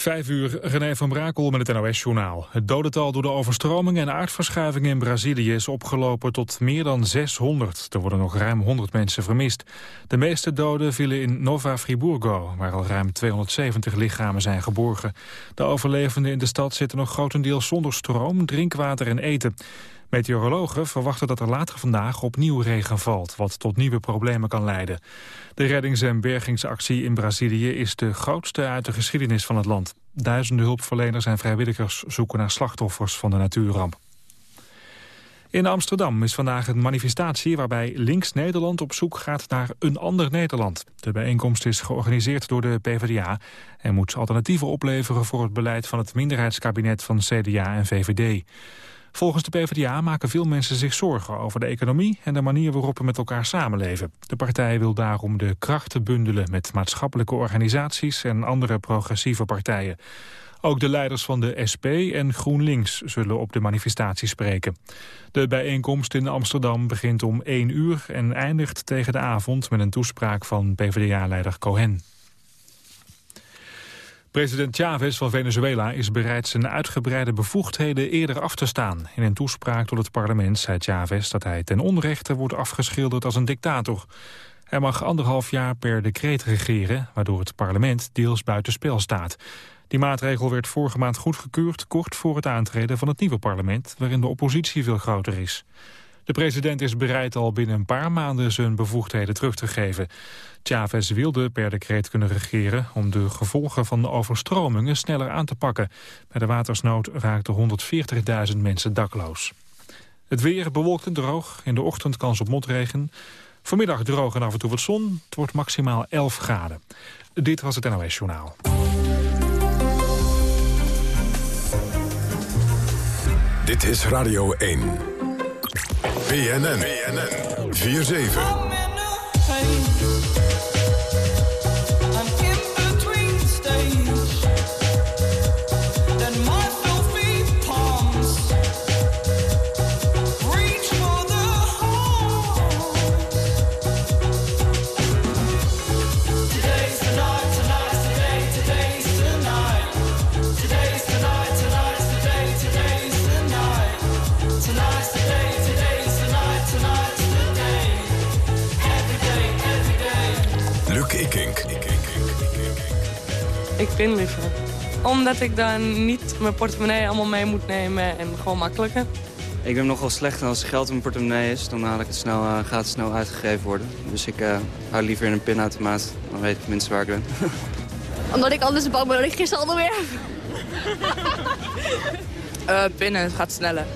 Vijf uur, René van Brakel met het NOS-journaal. Het dodental door de overstromingen en aardverschuivingen in Brazilië is opgelopen tot meer dan 600. Er worden nog ruim 100 mensen vermist. De meeste doden vielen in Nova Friburgo, waar al ruim 270 lichamen zijn geborgen. De overlevenden in de stad zitten nog grotendeels zonder stroom, drinkwater en eten. Meteorologen verwachten dat er later vandaag opnieuw regen valt, wat tot nieuwe problemen kan leiden. De reddings- en bergingsactie in Brazilië is de grootste uit de geschiedenis van het land. Duizenden hulpverleners en vrijwilligers zoeken naar slachtoffers van de natuurramp. In Amsterdam is vandaag een manifestatie waarbij Links Nederland op zoek gaat naar een ander Nederland. De bijeenkomst is georganiseerd door de PvdA en moet alternatieven opleveren voor het beleid van het minderheidskabinet van CDA en VVD. Volgens de PvdA maken veel mensen zich zorgen over de economie en de manier waarop we met elkaar samenleven. De partij wil daarom de krachten bundelen met maatschappelijke organisaties en andere progressieve partijen. Ook de leiders van de SP en GroenLinks zullen op de manifestatie spreken. De bijeenkomst in Amsterdam begint om 1 uur en eindigt tegen de avond met een toespraak van PvdA-leider Cohen. President Chavez van Venezuela is bereid zijn uitgebreide bevoegdheden eerder af te staan. In een toespraak tot het parlement zei Chavez dat hij ten onrechte wordt afgeschilderd als een dictator. Hij mag anderhalf jaar per decreet regeren, waardoor het parlement deels buitenspel staat. Die maatregel werd vorige maand goedgekeurd, kort voor het aantreden van het nieuwe parlement, waarin de oppositie veel groter is. De president is bereid al binnen een paar maanden zijn bevoegdheden terug te geven. Chavez wilde per decreet kunnen regeren om de gevolgen van de overstromingen sneller aan te pakken. Bij de watersnood raakten 140.000 mensen dakloos. Het weer bewolkt en droog. In de ochtend kans op motregen. Vanmiddag droog en af en toe wat zon. Het wordt maximaal 11 graden. Dit was het NOS Journaal. Dit is Radio 1. BNN. BNN. 4-7. Omdat ik dan niet mijn portemonnee allemaal mee moet nemen en gewoon makkelijker. Ik ben nogal slecht en als geld in mijn portemonnee is, dan haal ik het snel, uh, gaat het snel uitgegeven worden. Dus ik uh, hou liever in een pinautomaat, dan weet ik tenminste waar ik ben. Omdat ik anders bang ben dat ik gisteren al weer uh, pinnen, het gaat sneller.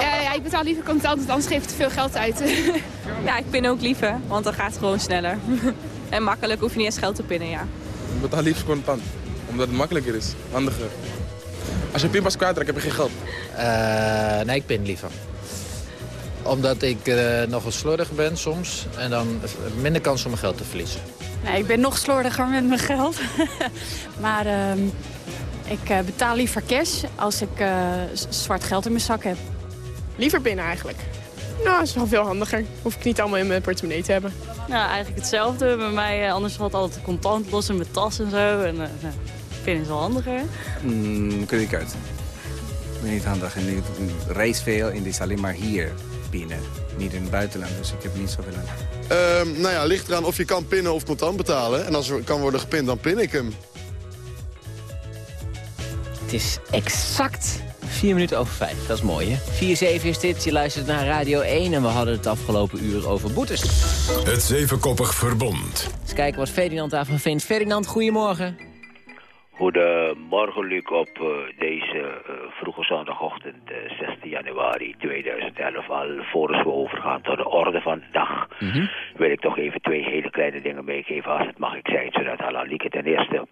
ja, ja, ik betaal liever contant, want anders geef ik te veel geld uit. ja, ik pin ook liever, want dan gaat het gewoon sneller. en makkelijk, hoef je niet eens geld te pinnen, ja. Ik betaal liever contant, omdat het makkelijker is, handiger. Als je pinpas kwijtraakt, heb je geen geld. Uh, nee, ik pin liever. Omdat ik uh, nogal slordig ben soms en dan minder kans om mijn geld te verliezen. Nee, ik ben nog slordiger met mijn geld. maar uh, ik uh, betaal liever cash als ik zwart geld in mijn zak heb. Liever pinnen eigenlijk. Nou, dat is wel veel handiger. Hoef ik niet allemaal in mijn portemonnee te hebben. Nou, eigenlijk hetzelfde. Bij mij, eh, anders valt altijd contant los in mijn tas en zo. En uh, nou, vind het wel handiger. Mm, creditcard. Ik ben niet handig. En ik reis veel en die is alleen maar hier pinnen. Niet in het buitenland, dus ik heb niet zoveel aan. Uh, nou ja, ligt eraan of je kan pinnen of contant betalen. En als er kan worden gepind, dan pin ik hem. Het is exact 4 minuten over 5. Dat is mooi, hè? 4-7 is dit. Je luistert naar Radio 1 en we hadden het afgelopen uur over boetes. Het zevenkoppig verbond. Eens kijken wat Ferdinand daarvan vindt. Ferdinand, goedemorgen. Goedemorgen, Luc, op uh, deze uh, vroege zondagochtend, uh, 16 januari 2011. Al voordat we overgaan tot de orde van de dag, mm -hmm. wil ik toch even twee hele kleine dingen meegeven, als het mag ik zijn, zodat Alalieke ten eerste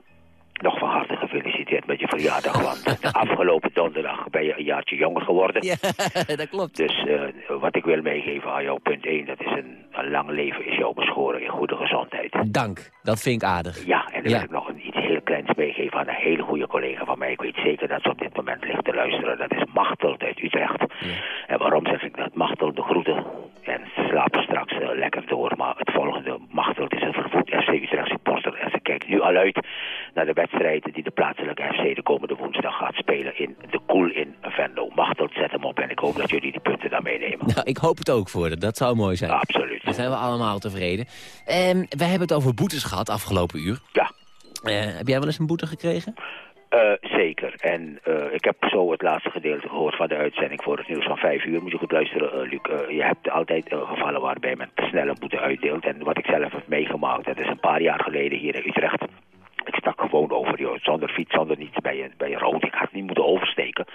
nog van harte gefeliciteerd met je verjaardag, want de afgelopen donderdag ben je een jaartje jonger geworden. Ja, dat klopt. Dus uh, wat ik wil meegeven aan jou, punt 1, dat is een, een lang leven is jou beschoren in goede gezondheid. Dank, dat vind ik aardig. Ja, en dan ja. wil ik nog een, heel kleins meegeven aan een hele goede collega van mij. Ik weet zeker dat ze op dit moment ligt te luisteren. Dat is Machteld uit Utrecht. Ja. En waarom zeg ik dat? Machteld de groeten. En ze slapen straks uh, lekker door. Maar het volgende, Machteld is een vervoed FC Utrecht supporter. En ze kijkt nu al uit naar de wedstrijden die de plaatselijke FC de komende woensdag gaat spelen in de Koel in Venlo. Machteld, zet hem op en ik hoop dat jullie die punten daar meenemen. Nou, ik hoop het ook voor. Dat zou mooi zijn. Absoluut. Dan zijn we allemaal tevreden. Ehm we hebben het over boetes gehad afgelopen uur. Ja. Eh, heb jij wel eens een boete gekregen? Eh, zeker. En eh, ik heb zo het laatste gedeelte gehoord van de uitzending voor het nieuws van vijf uur. Moet je goed luisteren, Luc. Je hebt altijd gevallen waarbij men snel een boete uitdeelt. En wat ik zelf heb meegemaakt, dat is een paar jaar geleden hier in Utrecht. Ik stak gewoon over, joh, zonder fiets, zonder niets, bij een, bij een rood. Ik had niet moeten oversteken.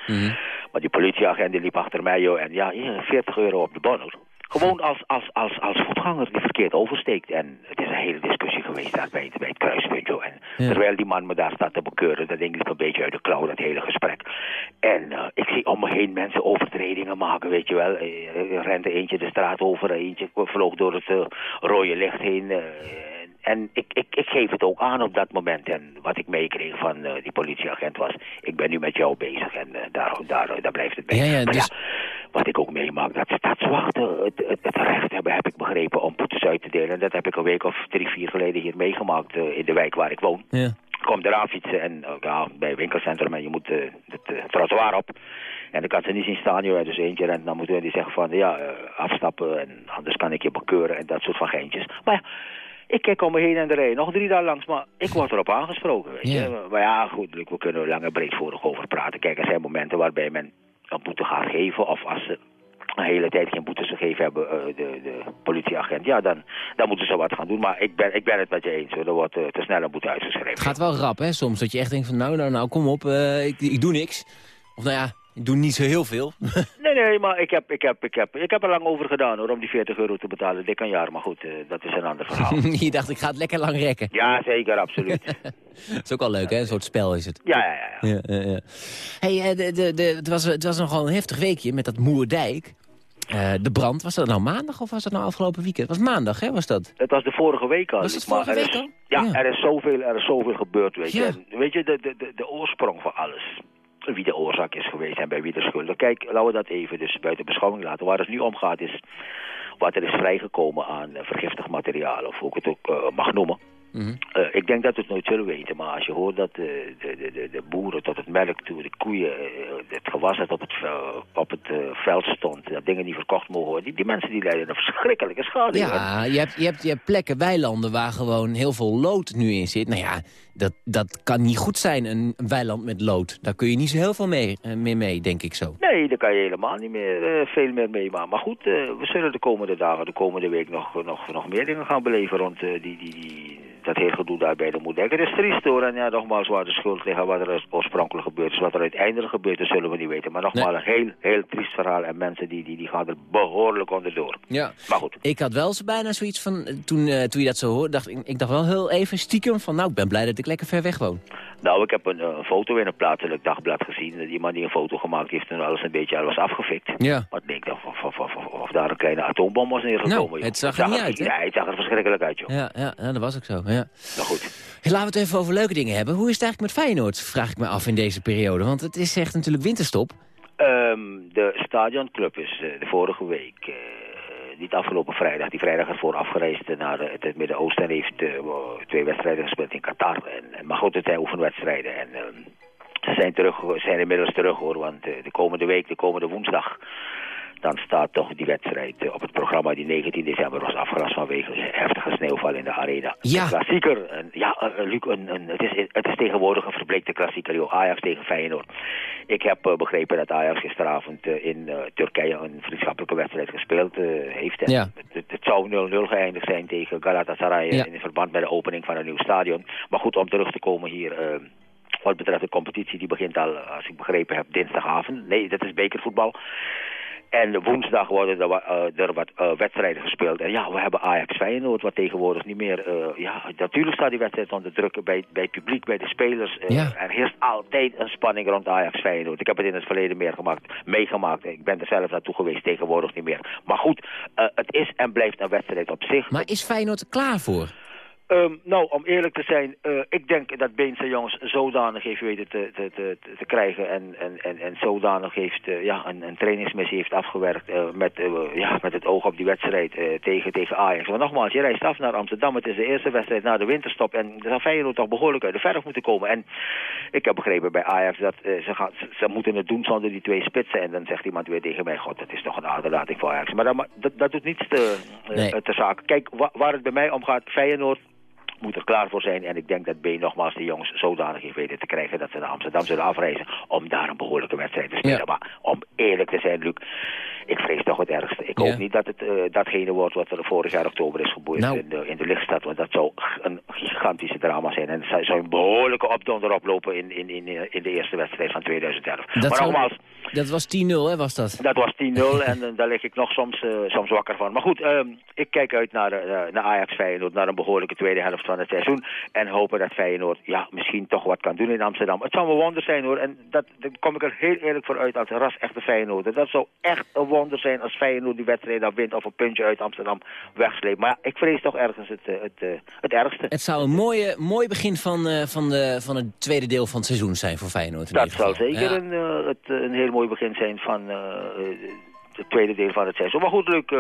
Maar die politieagent die liep achter mij, joh, en ja, hier, 40 euro op de bon, hoor. Gewoon als, als, als, als voetganger die verkeerd oversteekt. En het is een hele discussie geweest daar bij het, bij het kruispunt. joh. En Ja. terwijl die man me daar staat te bekeuren, dat ding liep een beetje uit de klauw, dat hele gesprek. En eh, ik zie om me heen mensen overtredingen maken, weet je wel. Eh, Er rende eentje de straat over, eentje vloog door het eh, rode licht heen. eh, en ik, ik, ik geef het ook aan op dat moment. En wat ik meekreeg van eh, die politieagent was... ik ben nu met jou bezig en eh, daar, daar, daar blijft het bij. Ja, ja, Maar dus- ja, wat ik ook meemaak, dat stadswachten het, het, het recht hebben, heb ik begrepen, om boetes uit te delen. En dat heb ik een week of drie, vier geleden hier meegemaakt eh, in de wijk waar ik woon. Ja. Ik kom eraan fietsen en ja, bij het winkelcentrum en je moet het trottoir op. En ik had ze niet zien staan, joh. Dus eentje rent naar moeten en die zegt van, ja, afstappen en anders kan ik je bekeuren en dat soort van geintjes. Maar ja, ik kijk om me heen en er rijden nog drie daar langs, maar ik word erop aangesproken, weet je. Maar ja, goed, we kunnen er lang en breedvoerig over praten. Kijk, er zijn momenten waarbij men een boete gaat geven of als ze een hele tijd geen boetes gegeven hebben, eh, de, de politieagent, ja, dan, dan moeten ze wat gaan doen. Maar ik ben, ik ben het met je eens, hoor. Er wordt eh, te snel een boete uitgeschreven. Het gaat wel rap, hè, soms. Dat je echt denkt van, nou, nou, nou, kom op, eh, ik, ik doe niks. Of nou ja, ik doe niet zo heel veel. Nee, nee, maar ik heb, ik, heb, ik, heb, ik heb er lang over gedaan hoor, om die 40 euro te betalen. Dik een jaar, maar goed, eh, dat is een ander verhaal. je dacht, ik ga het lekker lang rekken. ja, zeker, absoluut. Dat is ook al leuk, hè? Een soort spel is het. Ja, ja, ja. Ja, ja, ja. Hey, eh, de, de, de, het, was, het was nogal een heftig weekje met dat Moerdijk. Eh, de brand, was dat nou maandag of was dat nou afgelopen weekend? Het was maandag, hè, was dat? Het was de vorige week al. Was het maar vorige er week is, al? Ja, Ja. Er, is zoveel, er is zoveel gebeurd, weet je. En weet je, de, de, de, de oorsprong van alles. Wie de oorzaak is geweest en bij wie de schuld. Kijk, laten we dat even dus buiten beschouwing laten. Waar het nu om gaat is wat er is vrijgekomen aan eh, vergiftigd materiaal. Of hoe ik het ook eh, mag noemen. Mhm. Eh, ik denk dat we het nooit zullen weten, maar als je hoort dat eh, de, de, de, de boeren tot het melk toe, de koeien, eh, het gewas dat op het, op het veld stond, dat dingen niet verkocht mogen worden, die, die mensen die lijden een verschrikkelijke schade. Ja, je hebt, je, hebt, je hebt plekken, weilanden waar gewoon heel veel lood nu in zit. Nou ja, dat, dat kan niet goed zijn, een, weiland met lood. Daar kun je niet zo heel veel mee, meer mee, denk ik zo. Nee, daar kan je helemaal niet meer veel meer mee maken. Maar goed, we zullen de komende dagen, de komende week nog, nog, nog meer dingen gaan beleven rond die, die, die, dat hele gedoe daar bij de moeder. Het is triest hoor, en ja, nogmaals, waar de schuld ligt en wat er oorspronkelijk gebeurd is. Wat er uiteindelijk gebeurt, dat zullen we niet weten. Maar nogmaals, een heel, heel triest verhaal en mensen die, die, die gaan er behoorlijk onderdoor. Ja. Maar goed. Ik had wel zo bijna zoiets van, eh, toen, eh, toen je dat zo hoorde, dacht ik, ik dacht wel heel even stiekem van, nou, ik ben blij dat ik lekker ver weg woon. Nou, ik heb een, eh, foto in een plaatselijk dagblad gezien. Iemand die een foto gemaakt heeft en alles een beetje alles afgefikt. Ja. Maar ik denk dat of, of, of, of daar een kleine atoombom was neergekomen. Nou, het zag er niet uit, hè? Ja, het zag er verschrikkelijk uit, joh. Ja, ja, ja dat was ook zo, ja. Nou goed. Hey, laten we het even over leuke dingen hebben. Hoe is het eigenlijk met Feyenoord, vraag ik me af in deze periode. Want het is echt natuurlijk winterstop. Ehm, de stadionclub is eh, de vorige week, eh, niet afgelopen vrijdag, die vrijdag ervoor afgereisd naar eh, het Midden-Oosten en heeft twee wedstrijden gespeeld in Qatar. En, en- maar goed, het zijn oefenwedstrijden en ehm, ze zijn, terug, zijn inmiddels terug hoor, want de komende week, de komende woensdag, dan staat toch die wedstrijd eh, op het programma die 19 december was afgelast vanwege heftige sneeuwval in de arena. Ja. Een klassieker, een, ja, eh, eh, Luc, een, een, het, is, het is tegenwoordig een verbleekte klassieker, joh. Ajax tegen Feyenoord. Ik heb begrepen dat Ajax gisteravond in Turkije een vriendschappelijke wedstrijd gespeeld heeft. En Ja. het, het zou 0-0 geëindigd zijn tegen Galatasaray Ja. in verband met de opening van een nieuw stadion. Maar goed, om terug te komen hier... wat betreft de competitie, die begint al, als ik begrepen heb, dinsdagavond. Nee, dat is bekervoetbal. En woensdag worden er, eh, er wat eh, wedstrijden gespeeld. En ja, we hebben Ajax Feyenoord, wat tegenwoordig niet meer... eh, ja, natuurlijk staat die wedstrijd onder druk bij, bij het publiek, bij de spelers. Ja. Er heerst altijd een spanning rond Ajax Feyenoord. Ik heb het in het verleden meer gemaakt, meegemaakt. Ik ben er zelf naartoe geweest, tegenwoordig niet meer. Maar goed, het is en blijft een wedstrijd op zich. Maar is Feyenoord klaar voor? Ehm, nou, om eerlijk te zijn, eh, ik denk dat Beens zijn jongens zodanig heeft weten te, te, te, te krijgen en, en, en, en zodanig heeft eh, ja, een, een trainingsmissie heeft afgewerkt eh, met, ja, met het oog op die wedstrijd tegen, tegen Ajax. Maar nogmaals, je reist af naar Amsterdam, het is de eerste wedstrijd na de winterstop en dan Feyenoord toch behoorlijk uit de verf moeten komen. En ik heb begrepen bij Ajax dat ze, gaan, ze, moeten het doen zonder die twee spitsen en dan zegt iemand weer tegen mij, god, dat is toch een aderlating voor Ajax. Maar dat, dat, dat doet niets te, Nee. te. Kijk, wa- waar het bij mij om gaat, Feyenoord moet er klaar voor zijn. En ik denk dat B nogmaals de jongens zodanig heeft weten te krijgen dat ze naar Amsterdam zullen afreizen om daar een behoorlijke wedstrijd te spelen. Ja. Maar om eerlijk te zijn, Luc, ik vrees toch het ergste. Ik Ja. hoop niet dat het eh, datgene wordt wat er vorig jaar oktober is geboeid Nou. in, de, in de lichtstad. Want dat zou een gigantische drama zijn. En het zou, een behoorlijke opdonder oplopen in, in, in, in de eerste wedstrijd van 2011. Dat maar nogmaals, Dat was 10-0, hè, was dat? dat was 10-0 en eh, daar lig ik nog soms, eh, soms wakker van. Maar goed, ehm, ik kijk uit naar, eh, naar Ajax Feyenoord, naar een behoorlijke tweede helft van het seizoen. En hopen dat Feyenoord ja, misschien toch wat kan doen in Amsterdam. Het zou een wonder zijn hoor. En dat, daar kom ik er heel eerlijk voor uit als ras echte Feyenoord. Dat zou echt een wonder zijn als Feyenoord die wedstrijd dan wint of een puntje uit Amsterdam wegsleept. Maar ik vrees toch ergens het, eh, het, eh, het ergste. Het zou een mooie, mooi begin van, eh, van, de, van het tweede deel van het seizoen zijn voor Feyenoord. in Dat geval. zeker Ja. een, het, een heel mooi begin zijn van het tweede deel van het seizoen. Maar goed, leuk, eh,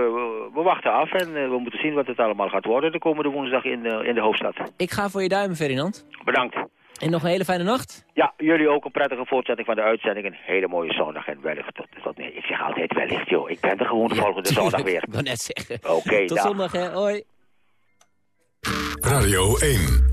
we, wachten af en eh, we moeten zien wat het allemaal gaat worden de komende woensdag in, eh, in de hoofdstad. Ik ga voor je duimen, Ferdinand. Bedankt. En nog een hele fijne nacht. Ja, jullie ook een prettige voortzetting van de uitzending. Een hele mooie zondag en wellicht tot, tot nee, Ik zeg altijd wellicht, joh. Ik ben er gewoon de volgende zondag weer. Ik wou net zeggen. Oké, Tot dag. zondag, hè. Hoi. Radio 1.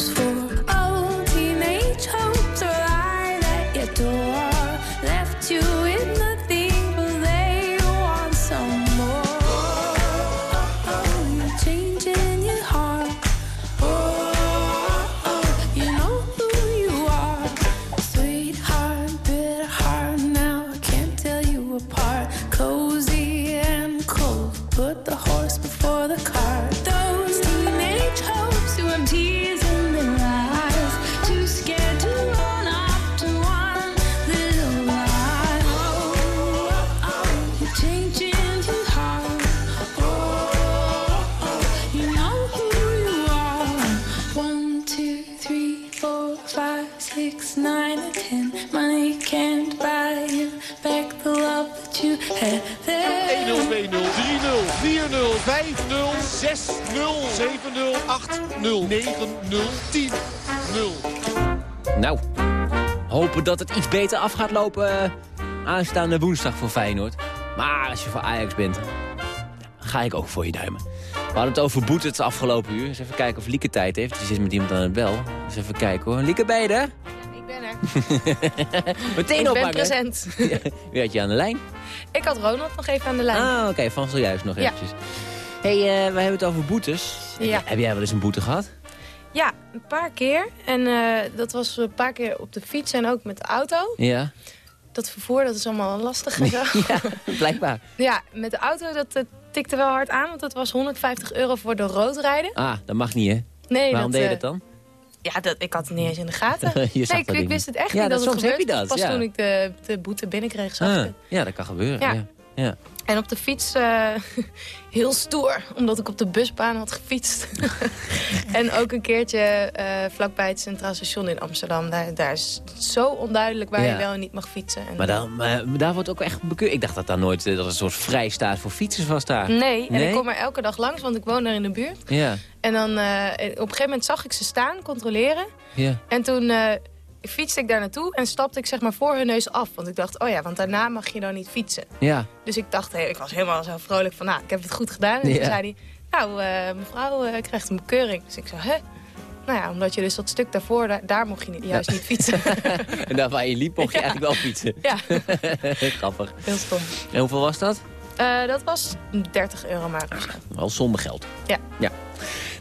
6-0, 7-0, 8-0, 9-0, 10-0. Nou, hopen dat het iets beter af gaat lopen eh, aanstaande woensdag voor Feyenoord. Maar als je voor Ajax bent, ga ik ook voor je duimen. We hadden het over Boet het afgelopen uur. Eens even kijken of Lieke tijd heeft. Die zit met iemand aan het bel. Dus even kijken hoor. Lieke, ben je er? Ik ben er. Meteen ik ben oppakken. present. Wie had je aan de lijn? ik had Ronald nog even aan de lijn. Ah, oké, van zojuist nog Ja. Hey, eh, wij hebben het over boetes. Ja. Heb jij wel eens een boete gehad? Ja, een paar keer. En eh, dat was een paar keer op de fiets en ook met de auto. Ja, Dat vervoer, dat is allemaal lastig en zo. blijkbaar. ja, met de auto, dat eh, tikte wel hard aan. Want dat was 150 euro voor de rood rijden. Ah, dat mag niet, hè? Nee, Waarom dat, deed je dat dan? Ja, dat, ik had het niet eens in de gaten. Nee, ik, wist het echt Ja, niet dat, dat- het soms heb je gebeurde. dat, Pas ja. toen ik de, de boete binnenkreeg, zag ik Ah, het. ja, dat kan gebeuren. Ja. Ja. En op de fiets eh, heel stoer, omdat ik op de busbaan had gefietst. en ook een keertje eh, vlakbij het Centraal Station in Amsterdam. Daar, daar is het zo onduidelijk waar Ja. je wel en niet mag fietsen. En, Maar, dan, maar daar wordt ook echt bekeurd. Ik dacht dat daar nooit eh, dat er een soort vrijstaat voor fietsers was daar. Nee, en ik kom er elke dag langs, want ik woon daar in de buurt. Ja, En dan op een gegeven moment zag ik ze staan, controleren. ja. En toen fietste ik daar naartoe en stapte ik zeg maar voor hun neus af. Want ik dacht, oh ja, want daarna mag je dan niet fietsen. Ja. Dus ik dacht, hey, ik was helemaal zo vrolijk van, nou, ik heb het goed gedaan. En Ja. toen zei hij, nou, eh, mevrouw eh, krijgt een bekeuring. Dus ik zei, hè? Nou ja, omdat je dus dat stuk daarvoor, daar, daar mocht je niet, juist niet fietsen. En daar waar je liep mocht je eigenlijk wel fietsen. Ja. Grappig. Heel stom. En hoeveel was dat? Eh, dat was 30 euro maar zo. Wel zonder geld. Ja. ja.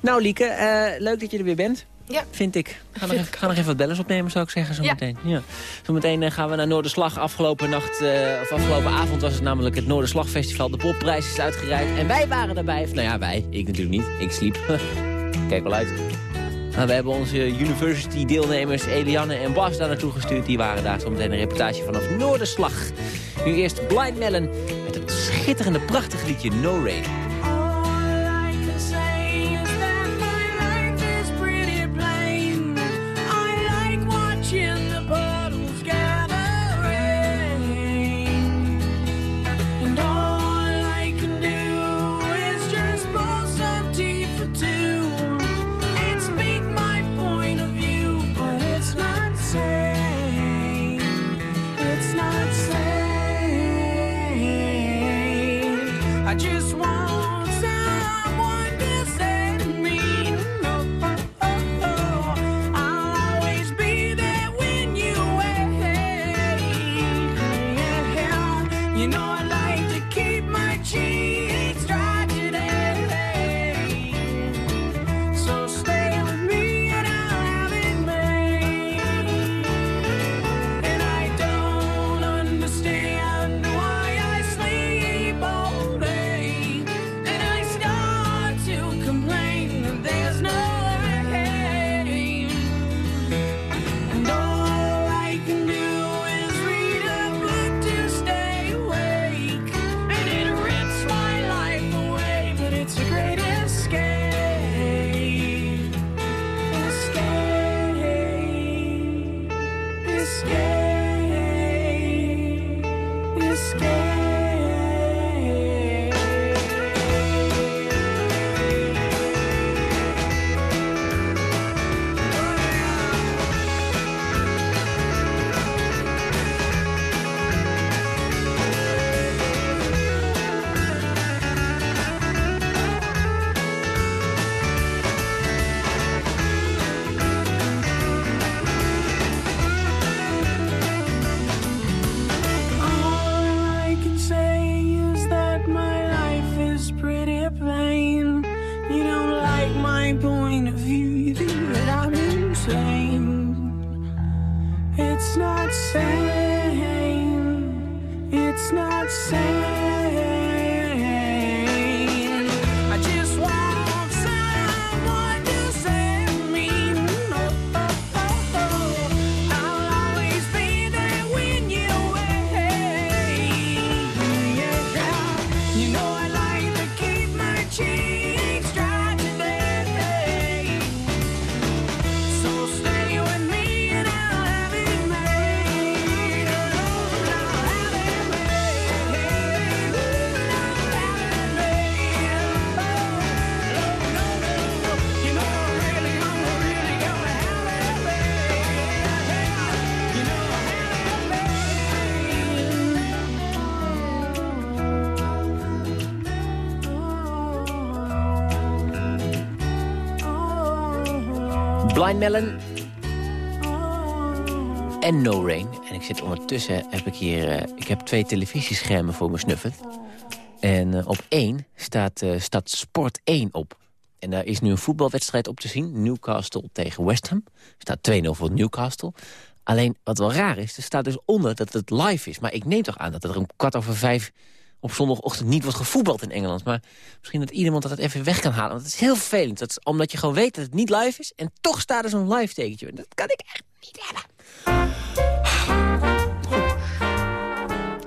Nou Lieke, leuk dat je er weer bent. Ja. Vind ik. Ga nog, even, ga nog even wat bellers opnemen, zou ik zeggen, zo Ja. meteen. Ja. Zometeen eh, gaan we naar Noorderslag. Afgelopen nacht, eh, of afgelopen avond was het namelijk het Noorderslagfestival. De popprijs is uitgereikt. En wij waren. Of, nou ja, wij. Ik natuurlijk niet. Ik sliep. Kijk wel uit. Maar we hebben onze university-deelnemers Eliane en Bas daar naartoe gestuurd. Die waren daar zometeen een reportage vanaf Noorderslag. Nu eerst Blind Melon met het schitterende, prachtige liedje No Rain. Melon en No Rain. En ik zit ondertussen, heb ik hier... eh, ik heb twee televisieschermen voor me snuffen. En eh, op één staat, eh, staat Sport 1 op. En daar is nu een voetbalwedstrijd op te zien. Newcastle tegen West Ham. staat 2-0 voor Newcastle. Alleen, wat wel raar is, er staat dus onder dat het live is. Maar ik neem toch aan dat er om kwart over vijf op zondagochtend niet wordt gevoetbald in Engeland. Maar misschien dat iemand dat even weg kan halen. Want het is heel vervelend. Dat omdat je gewoon weet dat het niet live is. En toch staat er zo'n live tekentje. En Dat kan ik echt niet hebben.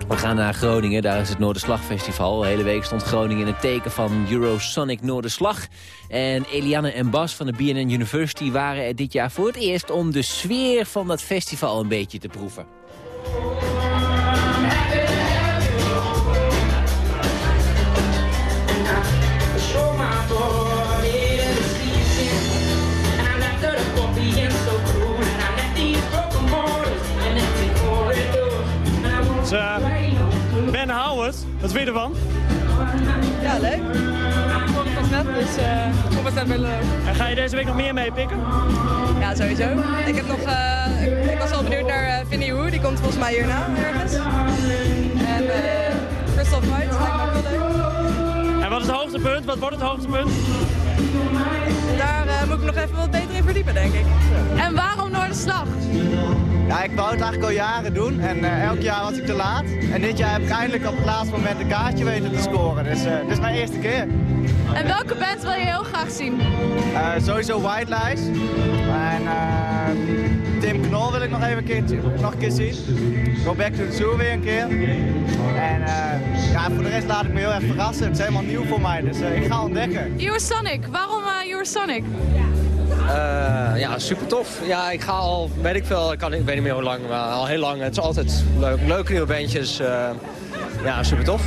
We gaan naar Groningen, daar is het Noorderslagfestival. De hele week stond Groningen in het teken van Eurosonic Noorderslag. En Eliane en Bas van de BNN University waren er dit jaar voor het eerst... om de sfeer van dat festival een beetje te proeven. Wat vind je ervan? Ja, leuk. Ik vond het net, dus eh, ik vond het net wel leuk. En ga je deze week nog meer meepikken? Ja, sowieso. Ik, heb nog, eh, ik, ik was wel benieuwd naar eh Vinnie Wu, die komt volgens mij hierna ergens. En eh Crystal Fight, lijkt me ook wel leuk. En wat is het hoogtepunt? Wat wordt het hoogtepunt? Moet ik nog even wat beter in verdiepen, denk ik. En waarom Noorderslag? Ja, ik wou het eigenlijk al jaren doen en eh, elk jaar was ik te laat. En dit jaar heb ik eindelijk op het laatste moment een kaartje weten te scoren. Dus uh, dit is mijn eerste keer. En welke band wil je heel graag zien? Uh, sowieso White Lies. En Tim Knol wil ik nog even een keer, nog een keer zien. Go Back to the Zoo weer een keer. En ja, voor de rest laat ik me heel erg verrassen. Het is helemaal nieuw voor mij, dus ik ga ontdekken. Eurosonic, waarom Eurosonic? Uh, ja, super tof. Ja, ik ga al, weet ik veel, ik, kan, ik weet niet meer hoe lang, maar al heel lang. Het is altijd leuk. Leuke nieuwe bandjes. Uh, ja, super tof.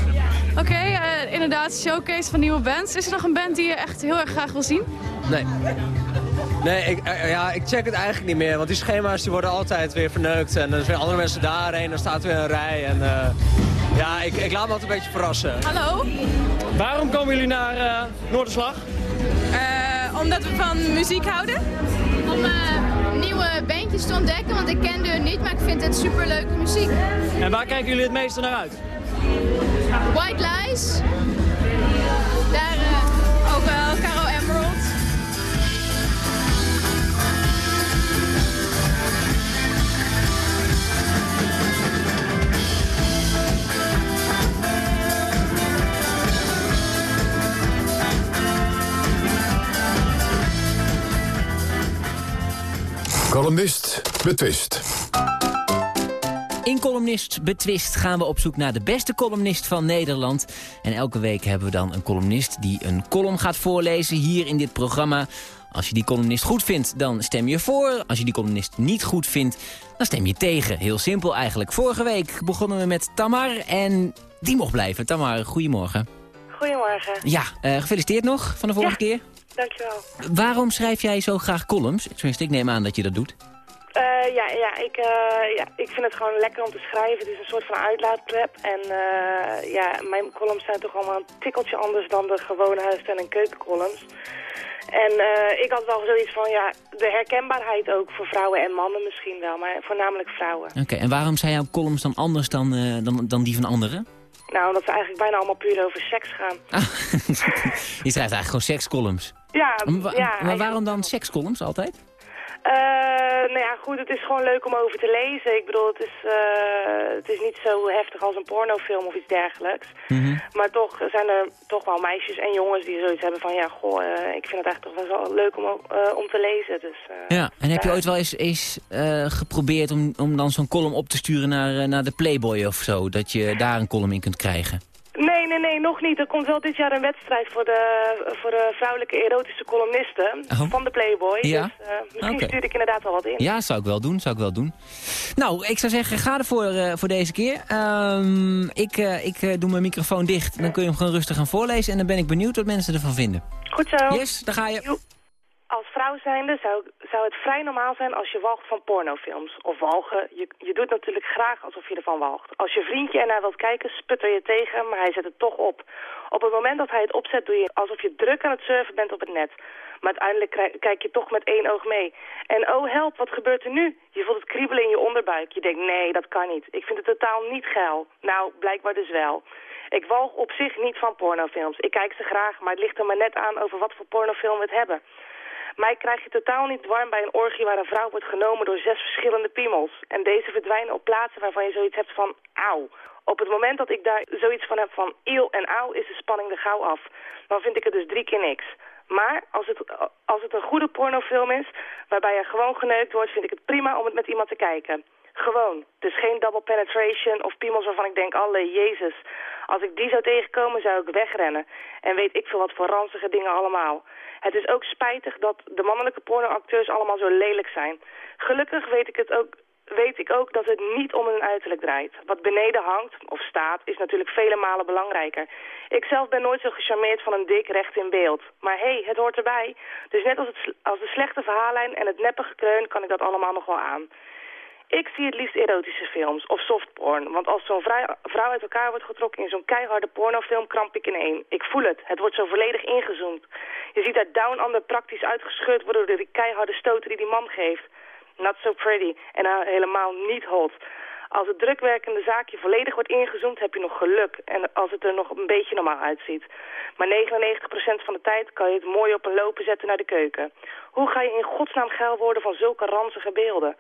Oké, okay, uh, inderdaad, showcase van nieuwe bands. Is er nog een band die je echt heel erg graag wil zien? Nee. Nee, ik, ja, ik check het eigenlijk niet meer. Want die schema's die worden altijd weer verneukt. En er zijn weer andere mensen daarheen. Er staat weer een rij. En ja, ik, ik laat me altijd een beetje verrassen. Hallo? Waarom komen jullie naar Noorderslag? omdat we van muziek houden. Om uh, nieuwe bandjes te ontdekken, want ik kende hun niet, maar ik vind het super leuke muziek. En waar kijken jullie het meeste naar uit? White Lies. Daar uh, ook wel Caro Emerald. Columnist betwist. In Columnist Betwist gaan we op zoek naar de beste columnist van Nederland. En elke week hebben we dan een columnist die een column gaat voorlezen hier in dit programma. Als je die columnist goed vindt, dan stem je voor. Als je die columnist niet goed vindt, dan stem je tegen. Heel simpel eigenlijk. Vorige week begonnen we met Tamar en die mocht blijven. Tamar, goedemorgen. Goedemorgen. Ja, uh, gefeliciteerd nog van de vorige ja. keer. Dankjewel. Waarom schrijf jij zo graag columns? Tenminste, ik neem aan dat je dat doet. Uh, ja, ja, ik, uh, ja, ik vind het gewoon lekker om te schrijven. Het is een soort van uitlaatprep. En uh, ja, mijn columns zijn toch allemaal een tikkeltje anders dan de gewone huis- en keukencolumns. En ik had wel zoiets van, ja, de herkenbaarheid ook voor vrouwen en mannen misschien wel, maar voornamelijk vrouwen. Oké, en waarom zijn jouw columns dan anders dan, dan, dan die van anderen? Nou, omdat ze eigenlijk bijna allemaal puur over seks gaan. Ah, je schrijft eigenlijk gewoon sekscolumns. Ja, maar, ja. Maar waarom dan sekscolumns altijd? Uh, nou ja, goed, het is gewoon leuk om over te lezen. Ik bedoel, het is, uh, het is niet zo heftig als een pornofilm of iets dergelijks. Mm -hmm. Maar toch zijn er toch wel meisjes en jongens die zoiets hebben van... ja, goh, uh, ik vind het eigenlijk toch wel zo leuk om, om te lezen. Dus, ja, en heb je ooit wel eens, eens geprobeerd om, om dan zo'n column op te sturen naar, naar de Playboy of zo? Dat je daar een column in kunt krijgen? Nee, nog niet. Er komt wel dit jaar een wedstrijd voor de, voor de vrouwelijke erotische columnisten oh. van de Playboy. Ja? Dus uh, misschien okay. stuur ik inderdaad wel wat in. Ja, zou ik wel doen, zou ik wel doen. Nou, ik zou zeggen, ga ervoor uh, voor deze keer. Um, ik uh, ik doe mijn microfoon dicht, dan kun je hem gewoon rustig gaan voorlezen. En dan ben ik benieuwd wat mensen ervan vinden. Goed zo. Yes, daar ga je. Als vrouw zijnde zou, zou het vrij normaal zijn als je walgt van pornofilms. Of walgen, je, je doet natuurlijk graag alsof je ervan walgt. Als je vriendje ernaar wilt kijken, sputter je tegen, maar hij zet het toch op. Op het moment dat hij het opzet, doe je alsof je druk aan het surfen bent op het net. Maar uiteindelijk kijk je toch met één oog mee. En oh help, wat gebeurt er nu? Je voelt het kriebelen in je onderbuik. Je denkt, nee, dat kan niet. Ik vind het totaal niet geil. Nou, blijkbaar dus wel. Ik walg op zich niet van pornofilms. Ik kijk ze graag, maar het ligt er maar net aan over wat voor pornofilm we het hebben. Mij krijg je totaal niet warm bij een orgie waar een vrouw wordt genomen door zes verschillende piemels. En deze verdwijnen op plaatsen waarvan je zoiets hebt van auw. Op het moment dat ik daar zoiets van heb van eeuw en auw is de spanning er gauw af. Dan vind ik het dus drie keer niks. Maar als het, als het een goede pornofilm is, waarbij er gewoon geneukt wordt, vind ik het prima om het met iemand te kijken. Gewoon. Dus geen double penetration of piemels waarvan ik denk, alle jezus. Als ik die zou tegenkomen, zou ik wegrennen. En weet ik veel wat voor ranzige dingen allemaal. Het is ook spijtig dat de mannelijke pornoacteurs allemaal zo lelijk zijn. Gelukkig weet ik, het ook, weet ik ook dat het niet om hun uiterlijk draait. Wat beneden hangt, of staat, is natuurlijk vele malen belangrijker. Ik zelf ben nooit zo gecharmeerd van een dik recht in beeld. Maar hé, hey, het hoort erbij. Dus net als, het, als de slechte verhaallijn en het neppige kreun kan ik dat allemaal nog wel aan. Ik zie het liefst erotische films of softporn. Want als zo'n vrouw uit elkaar wordt getrokken in zo'n keiharde pornofilm, kramp ik in één. Ik voel het. Het wordt zo volledig ingezoomd. Je ziet dat Down Under praktisch uitgescheurd worden door die keiharde stoten die die man geeft. Not so pretty. En helemaal niet hot. Als het drukwerkende zaakje volledig wordt ingezoomd, heb je nog geluk. En als het er nog een beetje normaal uitziet. Maar 99% van de tijd kan je het mooi op een lopen zetten naar de keuken. Hoe ga je in godsnaam geil worden van zulke ranzige beelden?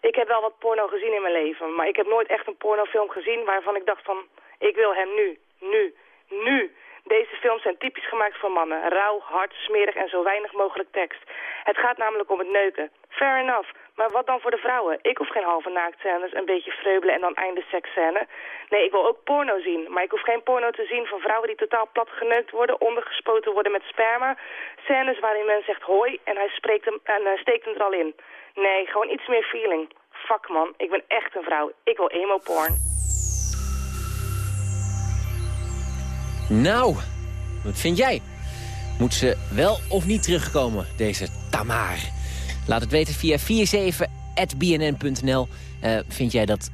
Ik heb wel wat porno gezien in mijn leven, maar ik heb nooit echt een pornofilm gezien waarvan ik dacht van, ik wil hem nu, nu, nu. Deze films zijn typisch gemaakt voor mannen. Rauw, hard, smerig en zo weinig mogelijk tekst. Het gaat namelijk om het neuken. Fair enough. Maar wat dan voor de vrouwen? Ik hoef geen halve naaktscènes, een beetje vreubelen en dan einde seksscène. Nee, ik wil ook porno zien. Maar ik hoef geen porno te zien van vrouwen die totaal plat geneukt worden, ondergespoten worden met sperma. Scènes waarin men zegt hoi en hij, spreekt hem, en hij steekt hem er al in. Nee, gewoon iets meer feeling. Fuck man, ik ben echt een vrouw. Ik wil emo-porn. Nou, wat vind jij? Moet ze wel of niet terugkomen, deze Tamar? Laat het weten via 47.bnn.nl. Uh, vind jij dat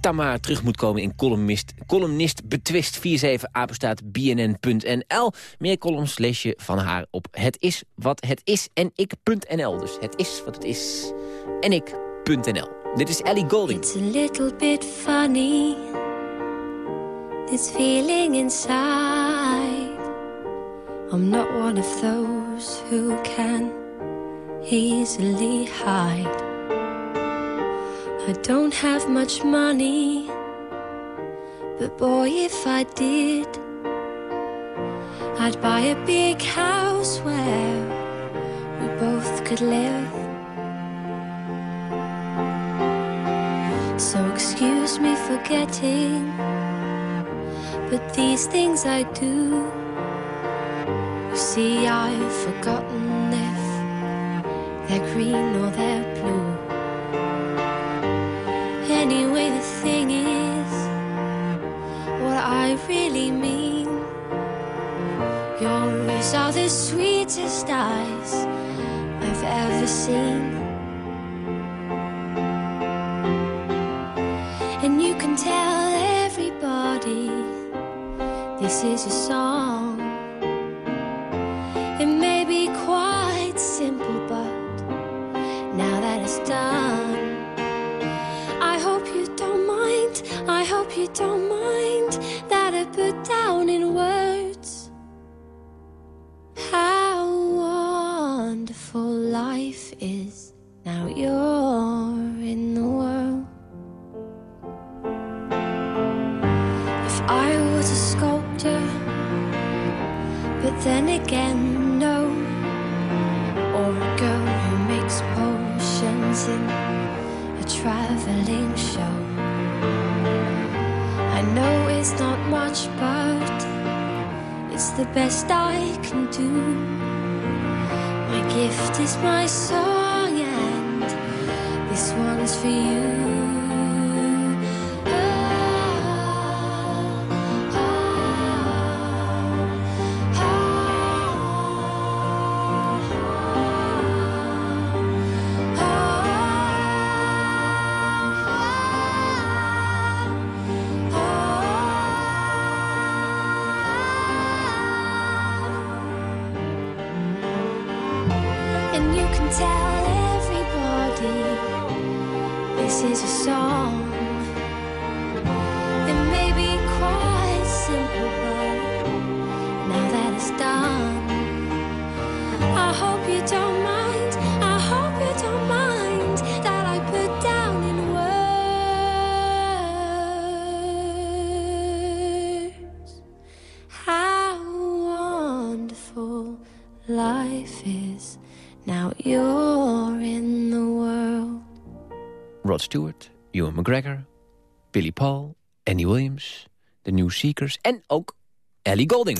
Tamar terug moet komen in columnist, columnist betwist 47 apenstaat bnn.nl. Meer columns lees je van haar op het is wat het is en ik.nl. Dus het is wat het is en ik.nl. Dit is Ellie Golding. It's a little bit funny This feeling inside I'm not one of those who can easily hide I don't have much money But boy, if I did I'd buy a big house where we both could live. So excuse me for getting But these things I do You see I've forgotten if They're green or they're blue seen And you can tell everybody this is a song. It may be quite simple, but now that it's done, I hope you don't mind. I hope you don't mind that I put down Rod Stewart, Ewan McGregor, Billy Paul, Andy Williams, The New Seekers en ook Ellie Golding.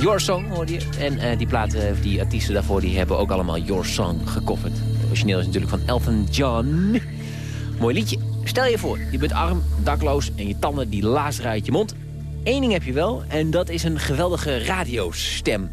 Your Song hoorde je. En eh, die platen, die artiesten daarvoor, die hebben ook allemaal Your Song gecoverd. Het origineel is natuurlijk van Elton John. Mooi liedje. Stel je voor, je bent arm, dakloos en je tanden die lazeren uit je mond. Eén ding heb je wel en dat is een geweldige radiostem.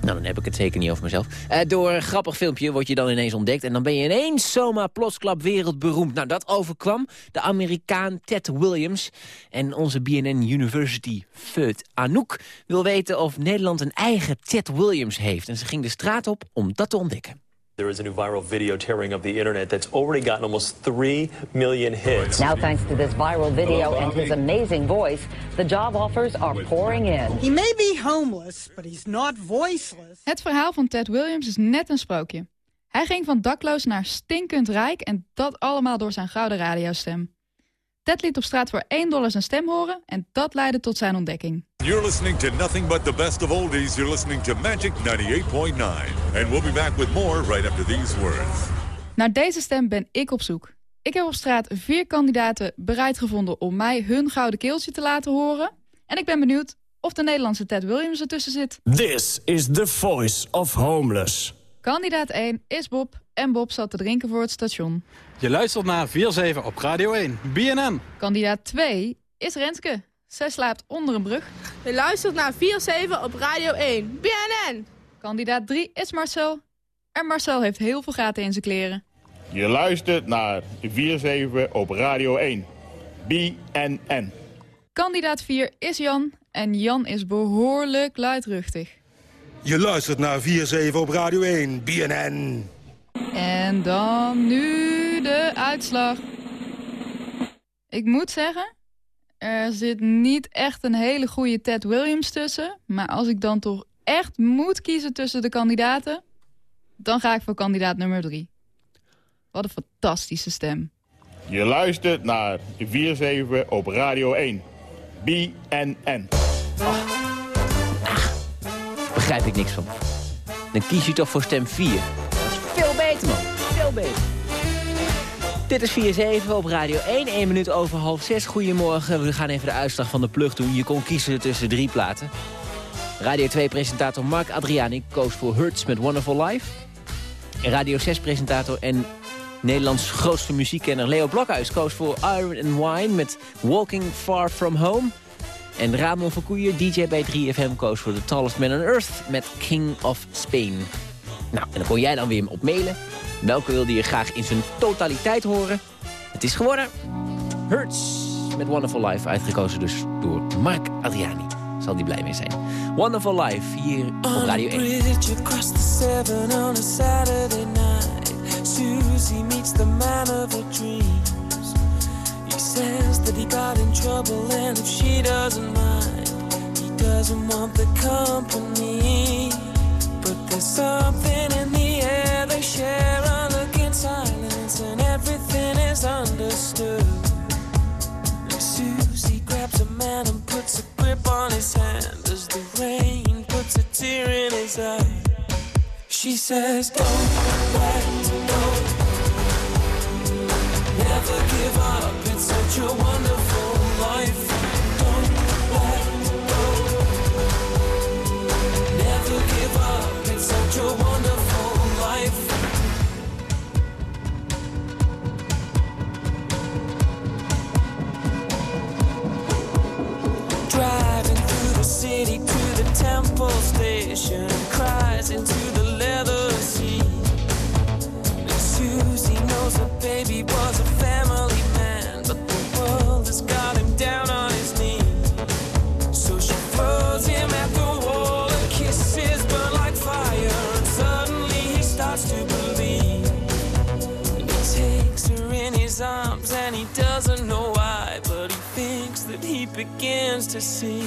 Nou, dan heb ik het zeker niet over mezelf. Eh, door een grappig filmpje word je dan ineens ontdekt... en dan ben je ineens zomaar plotsklap wereldberoemd. Nou, dat overkwam de Amerikaan Ted Williams. En onze BNN University Feut Anouk wil weten of Nederland een eigen Ted Williams heeft. En ze ging de straat op om dat te ontdekken. There is a new viral video tearing up the internet that's already gotten almost 3 million hits. Now, thanks to this viral video and his amazing voice, the job offers are pouring in. He may be homeless, but he's not voiceless. Het verhaal van Ted Williams is net een sprookje. Hij ging van dakloos naar stinkend rijk en dat allemaal door zijn gouden radiostem. Ted liet op straat voor 1 dollar zijn stem horen en dat leidde tot zijn ontdekking. You're listening to nothing but the best of oldies. You're listening to Magic 98.9. And we'll be back with more right after these words. Naar deze stem ben ik op zoek. Ik heb op straat vier kandidaten bereid gevonden om mij hun gouden keeltje te laten horen. En ik ben benieuwd of de Nederlandse Ted Williams ertussen zit. This is the voice of homeless. Kandidaat 1 is Bob en Bob zat te drinken voor het station. Je luistert naar 4-7 op Radio 1, BNN. Kandidaat 2 is Renske. Zij slaapt onder een brug. Je luistert naar 4-7 op Radio 1, BNN. Kandidaat 3 is Marcel. En Marcel heeft heel veel gaten in zijn kleren. Je luistert naar 4-7 op Radio 1, BNN. Kandidaat 4 is Jan. En Jan is behoorlijk luidruchtig. Je luistert naar 4-7 op Radio 1, BNN. En dan nu de uitslag. Ik moet zeggen, er zit niet echt een hele goede Ted Williams tussen. Maar als ik dan toch echt moet kiezen tussen de kandidaten... dan ga ik voor kandidaat nummer 3. Wat een fantastische stem. Je luistert naar 4-7 op Radio 1, BNN. Begrijp ik niks van. Dan kies je toch voor stem 4. Dat is veel beter, man. Veel beter. Dit is 4-7 op Radio 1, 1 minuut over half 6. Goedemorgen, we gaan even de uitslag van de plug doen. Je kon kiezen tussen drie platen. Radio 2-presentator Mark Adriani koos voor Hurts met Wonderful Life. Radio 6-presentator en Nederlands grootste muziekkenner Leo Blokhuis koos voor Iron and Wine met Walking Far From Home. En Ramon van Koeien, DJ bij 3FM, koos voor The Tallest Man on Earth met King of Spain. Nou, en dan kon jij dan weer op mailen. Welke wilde je graag in zijn totaliteit horen? Het is geworden Hurts met Wonderful Life, uitgekozen dus door Mark Adriani. Zal die blij mee zijn. Wonderful Life, hier op Radio 1. bridge across the seven on a Saturday night. Susie meets the man of her dreams. He says that he got in trouble and if she doesn't mind, he doesn't want the company. There's something in the air they share a look in silence and everything is understood. Susie grabs a man and puts a grip on his hand as the rain puts a tear in his eye. She says, Don't let go. Never give up. It's such a wonderful temple station, cries into the leather seat. And Susie knows her baby was a family man, but the world has got him down on his knees. So she throws him at the wall and kisses burn like fire, and suddenly he starts to believe. And he takes her in his arms and he doesn't know why, but he thinks that he begins to see.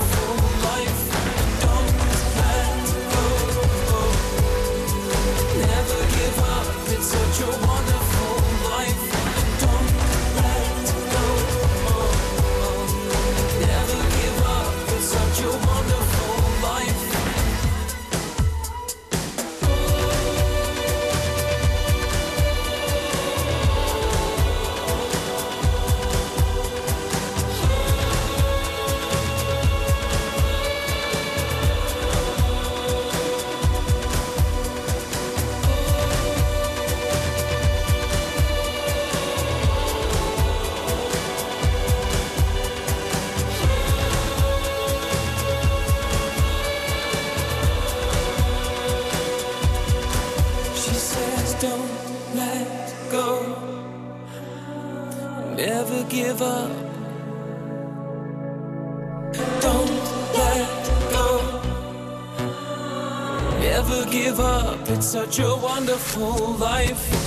such a wonderful life.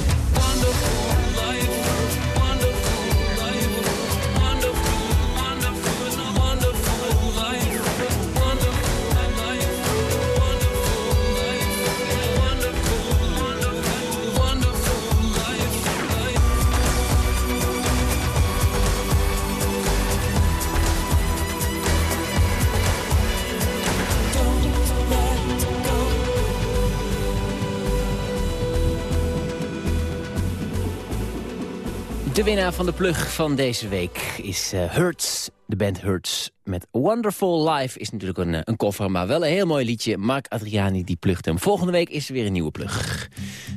Winnaar van de plug van deze week is eh, Hurts. De band Hurts met Wonderful Life is natuurlijk een, eh, een koffer, maar wel een heel mooi liedje. Mark Adriani die plugt hem. Volgende week is er weer een nieuwe plug.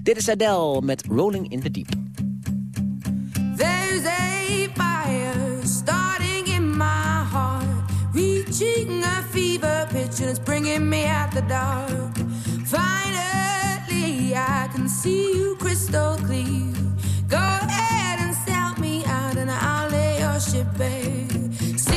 Dit is Adele met Rolling in the Deep. There's a fire starting in my heart, reaching a fever pitch, and bringing me out the dark. Finally, I can see you crystal clear. Bare. See,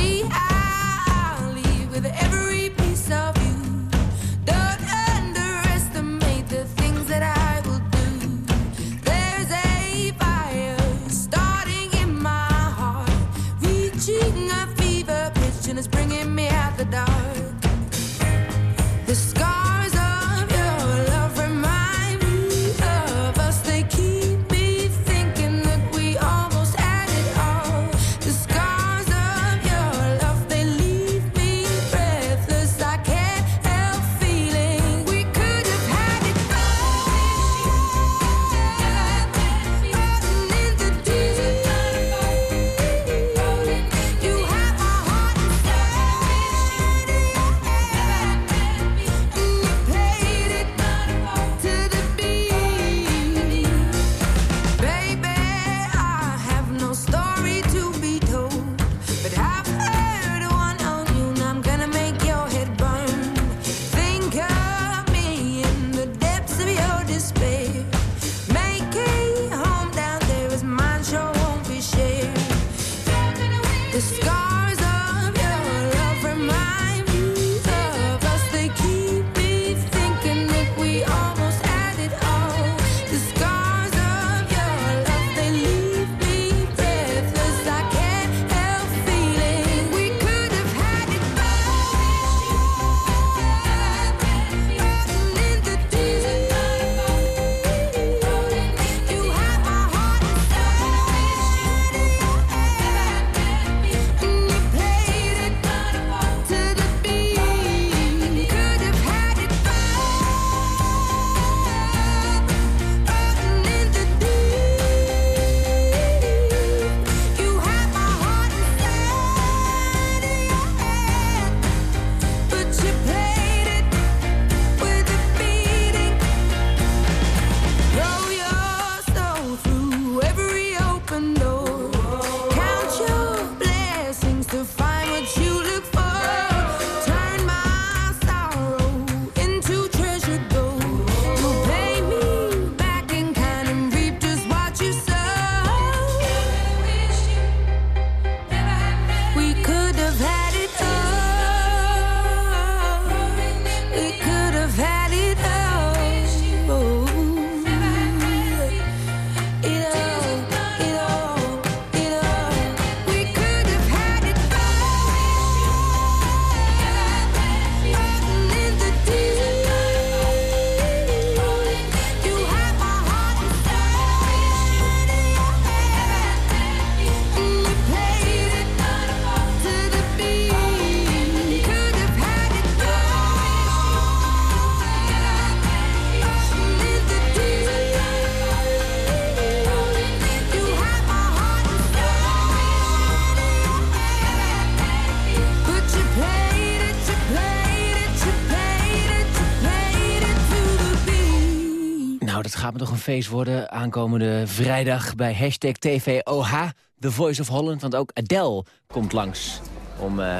feest worden aankomende vrijdag bij hashtag TVOH, The Voice of Holland. Want ook Adele komt langs om eh,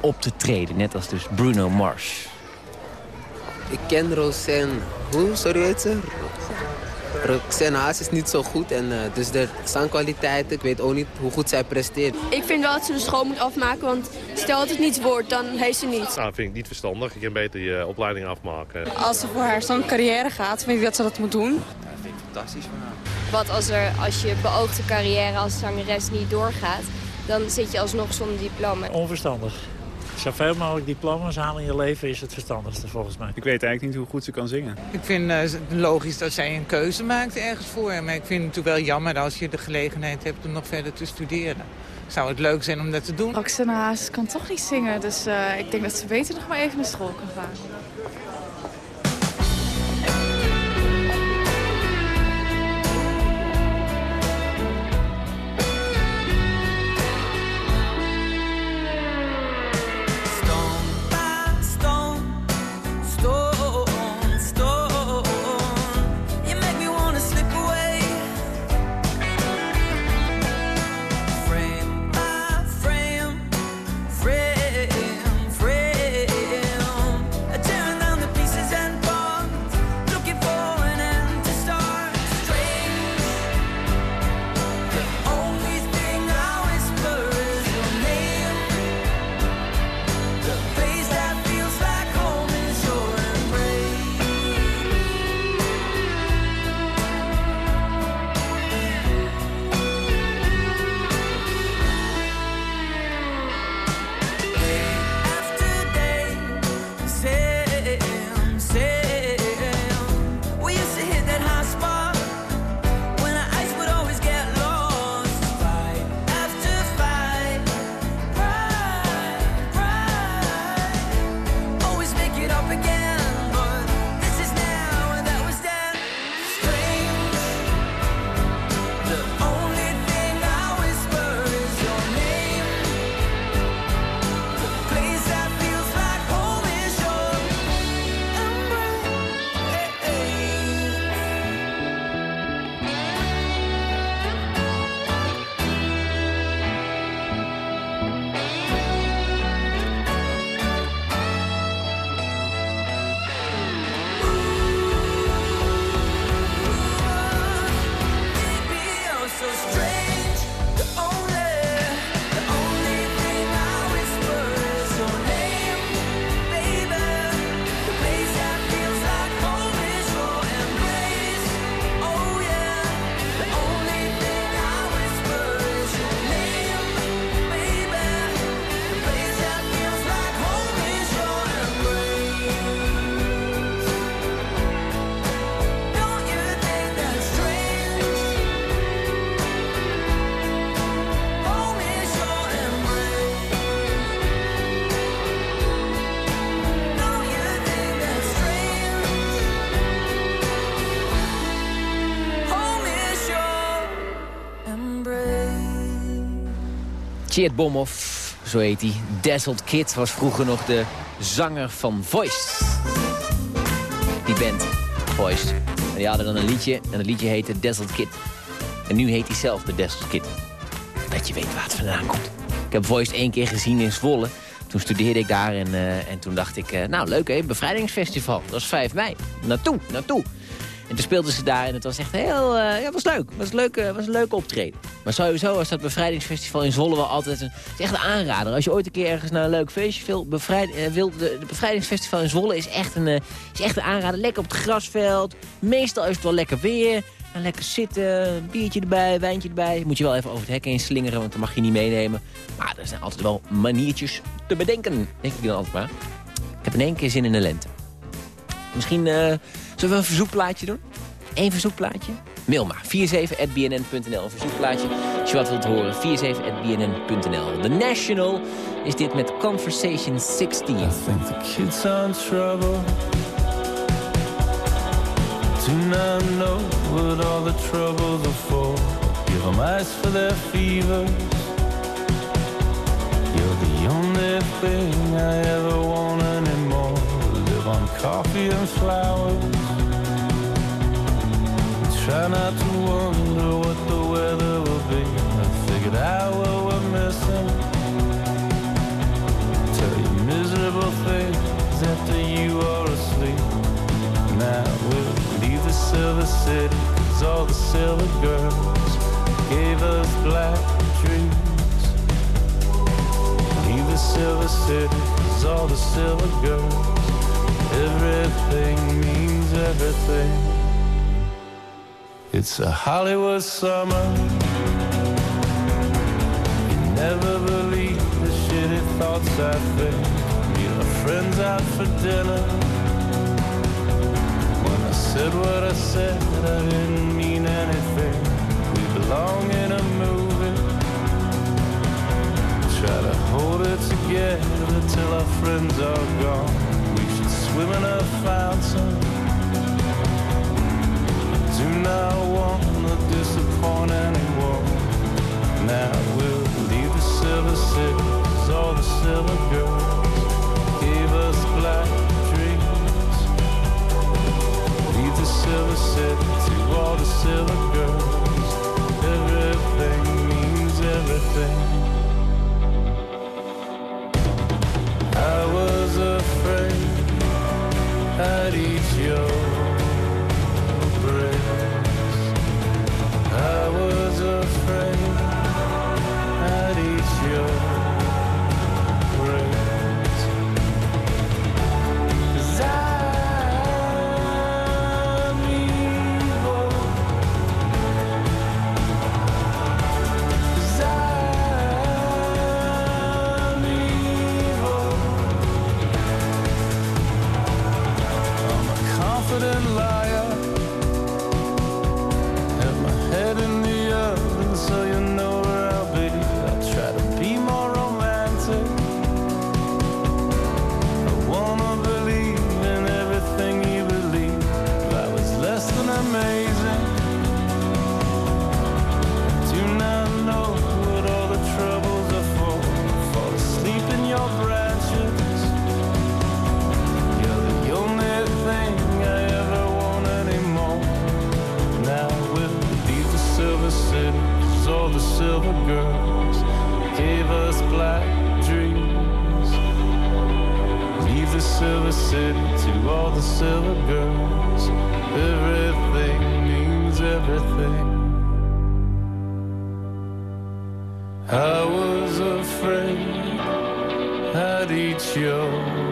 op te treden, net als dus Bruno Mars. Ik ken Rosen. Hoe, sorry heet ze? Roxanne Haas is niet zo goed. En, eh, dus de zangkwaliteit, ik weet ook niet hoe goed zij presteert. Ik vind wel dat ze de school moet afmaken, want stel dat het niets wordt, dan heeft ze niet. Nou, vind ik niet verstandig. Je kan beter je opleiding afmaken. Als ze voor haar zangcarrière gaat, vind ik dat ze dat moet doen. Fantastisch van haar. Wat als, er, als je beoogde carrière als zangeres niet doorgaat, dan zit je alsnog zonder diploma. Onverstandig. Zoveel mogelijk diploma's halen in je leven is het verstandigste volgens mij. Ik weet eigenlijk niet hoe goed ze kan zingen. Ik vind uh, het logisch dat zij een keuze maakt ergens voor. Maar ik vind het natuurlijk wel jammer als je de gelegenheid hebt om nog verder te studeren. Zou het leuk zijn om dat te doen? Roxanne Haas kan toch niet zingen, dus uh, ik denk dat ze beter nog maar even naar school kan gaan. Tjeerd Bomhoff, zo heet hij. Dazzled Kid was vroeger nog de zanger van Voice. Die band, Voice. En die hadden dan een liedje en dat liedje heette Dazzled Kid. En nu heet hij zelf de Dazzled Kid. Dat je weet waar het vandaan komt. Ik heb Voice één keer gezien in Zwolle. Toen studeerde ik daar en, uh, en toen dacht ik... Uh, nou, leuk hè, bevrijdingsfestival. Dat is 5 mei. Naartoe, naartoe. En toen speelden ze daar en het was echt heel... Uh, ja, was leuk. was, leuk, was een leuke optreden. Maar sowieso was dat bevrijdingsfestival in Zwolle wel altijd een... Het is echt een aanrader. Als je ooit een keer ergens naar een leuk feestje wil... Bevrijd, uh, wil de, bevrijdingsfestival in Zwolle is echt, een, is echt een aanrader. Lekker op het grasveld. Meestal is het wel lekker weer. En lekker zitten, een biertje erbij, wijntje erbij. Moet je wel even over het hek heen slingeren, want dat mag je niet meenemen. Maar er zijn altijd wel maniertjes te bedenken, denk ik dan altijd maar. Ik heb in één keer zin in de lente. Misschien uh, zullen we een verzoekplaatje doen? Eén verzoekplaatje? Mail maar, 47.bnn.nl. Een verzoekplaatje als je wat wilt horen, 47.bnn.nl. The National is dit met Conversation 16. I think the kids are in trouble. Do not know what all the troubles are for. Give them ice for their fevers. You're the only thing I ever want anymore. Live on coffee and flowers. Try not to wonder what the weather will be. I figured out what we're missing. Tell you miserable things after you are asleep. Now we'll leave the silver city. Cause all the silver girls gave us black dreams. Leave the silver cities, all the silver girls. Everything means everything. It's a Hollywood summer. You never believe the shitty thoughts I think. Meet my friends out for dinner. When I said what I said, I didn't mean anything. We belong in a movie. Try to hold it together till our friends are gone. We should swim in a fountain. each your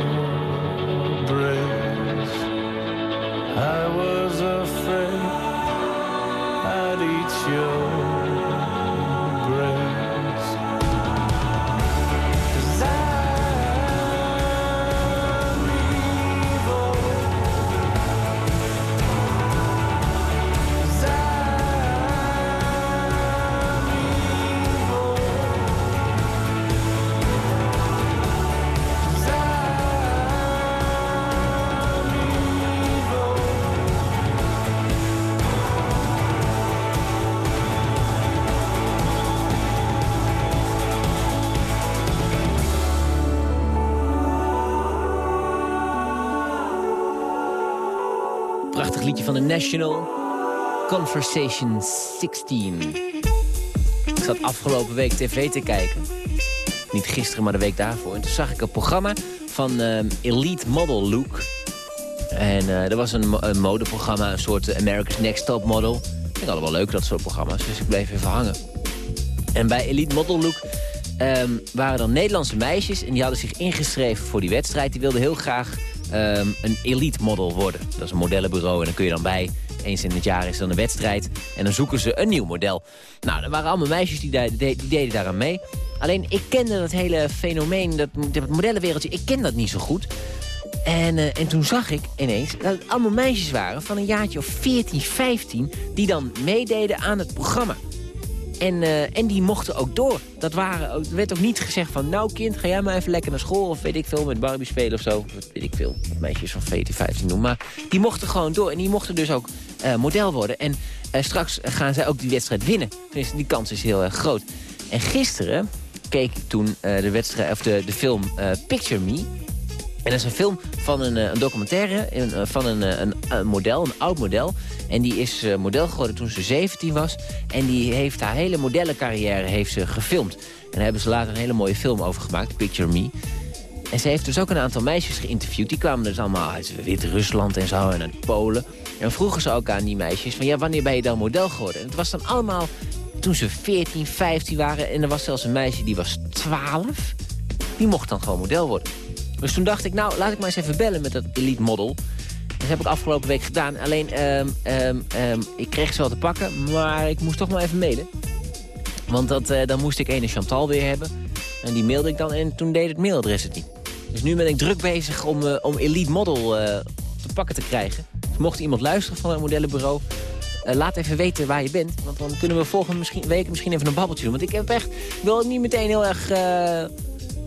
Prachtig liedje van de National. Conversation 16. Ik zat afgelopen week tv te kijken. Niet gisteren, maar de week daarvoor. En toen zag ik een programma van ehm, Elite Model Look. En eh er was een, mo- een modeprogramma, een soort America's Next Top Model. Ik vind het allemaal leuk, dat soort programma's. Dus ik bleef even hangen. En bij Elite Model Look ehm, waren dan Nederlandse meisjes... en die hadden zich ingeschreven voor die wedstrijd. Die wilden heel graag ehm, een elite model worden. Dat is een modellenbureau en dan kun je dan bij... eens in het jaar is dan een wedstrijd en dan zoeken ze een nieuw model. Nou, er waren allemaal meisjes die, de- die deden daaraan mee. Alleen ik kende dat hele fenomeen, dat, dat modellenwereldje... ik ken dat niet zo goed. En, eh, en toen zag ik ineens dat het allemaal meisjes waren van een jaartje of 14, 15... die dan meededen aan het programma. En, eh, en die mochten ook door. Dat waren, er werd ook niet gezegd van... nou kind, ga jij maar even lekker naar school... of weet ik veel, met Barbie spelen of zo. Wat weet ik veel, meisjes van 14, 15 doen. Maar die mochten gewoon door. En die mochten dus ook eh, model worden. En eh, straks gaan zij ook die wedstrijd winnen. Tenminste, die kans is heel erg groot. En gisteren keek ik toen de, wedstrijd, of de, de film Picture Me... En dat is een film van een, eh, een documentaire eh, van een, eh, een, een model, een oud model. En die is model geworden toen ze 17 was. En die heeft haar hele modellencarrière heeft ze gefilmd. En daar hebben ze later een hele mooie film over gemaakt, Picture Me. En ze heeft dus ook een aantal meisjes geïnterviewd. Die kwamen dus allemaal uit Wit-Rusland en zo en uit Polen. En vroegen ze ook aan die meisjes van ja, wanneer ben je dan model geworden? En het was dan allemaal toen ze 14, 15 waren. En er was zelfs een meisje die was 12. Die mocht dan gewoon model worden. Dus toen dacht ik, nou, laat ik maar eens even bellen met dat elite model. Dat heb ik afgelopen week gedaan. Alleen, ehm, ehm, ehm, ik kreeg ze wel te pakken, maar ik moest toch maar even mailen. Want dat, eh, dan moest ik ene Chantal weer hebben. En die mailde ik dan en toen deed het mailadres het niet. Dus nu ben ik druk bezig om, eh, om elite model eh, te pakken te krijgen. Dus mocht iemand luisteren van het modellenbureau... laat even weten waar je bent. Want dan kunnen we volgende misschien, week misschien even een babbeltje doen. Want ik heb echt, wil niet meteen heel erg,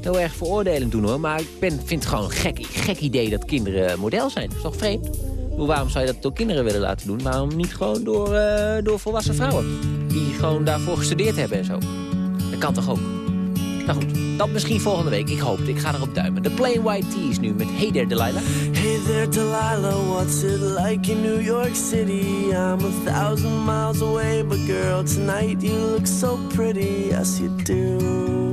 heel erg veroordelend doen hoor. Maar ik ben, vind het gewoon een gek, gek idee dat kinderen model zijn. Dat is toch vreemd? Bedoel, waarom zou je dat door kinderen willen laten doen? Waarom niet gewoon door, eh, door volwassen vrouwen? Die gewoon daarvoor gestudeerd hebben en zo. Dat kan toch ook? Nou goed, dat misschien volgende week. Ik hoop het. Ik ga erop duimen. De Plain White Tees nu met Hey There Delilah. Hey there, Delilah, what's it like in New York City? I'm a thousand miles away, but girl, tonight you look so pretty, yes you do.